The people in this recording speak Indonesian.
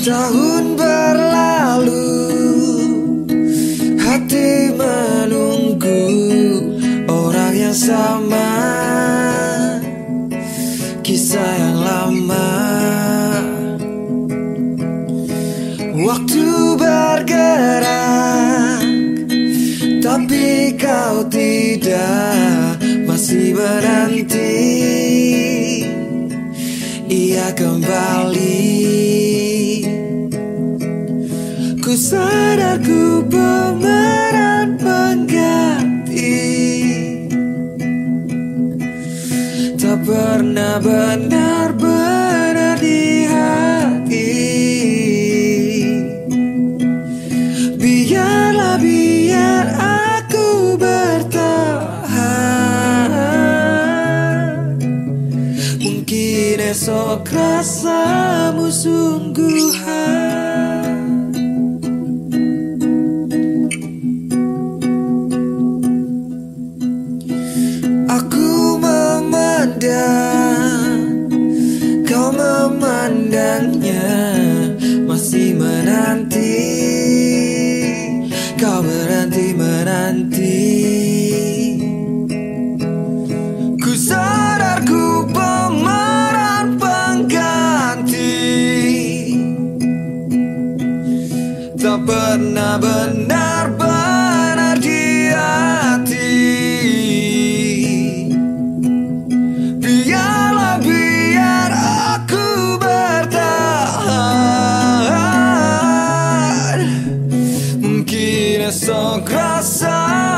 Tahun berlalu Hati menunggu Orang yang sama. Kisah yang lama. Waktu bergerak Tapi kau tidak Masih menanti Ia kembali sadar ku pemeran pengganti. Tak pernah benar-benar di hati. Biarlah biar aku bertahan. Mungkin esok rasamu sungguhan. Aku menanti. Kau menanti-menanti Ku sadar ku pemeran pengganti. Tak pernah benar-benar bertahan Mungkin esok rasa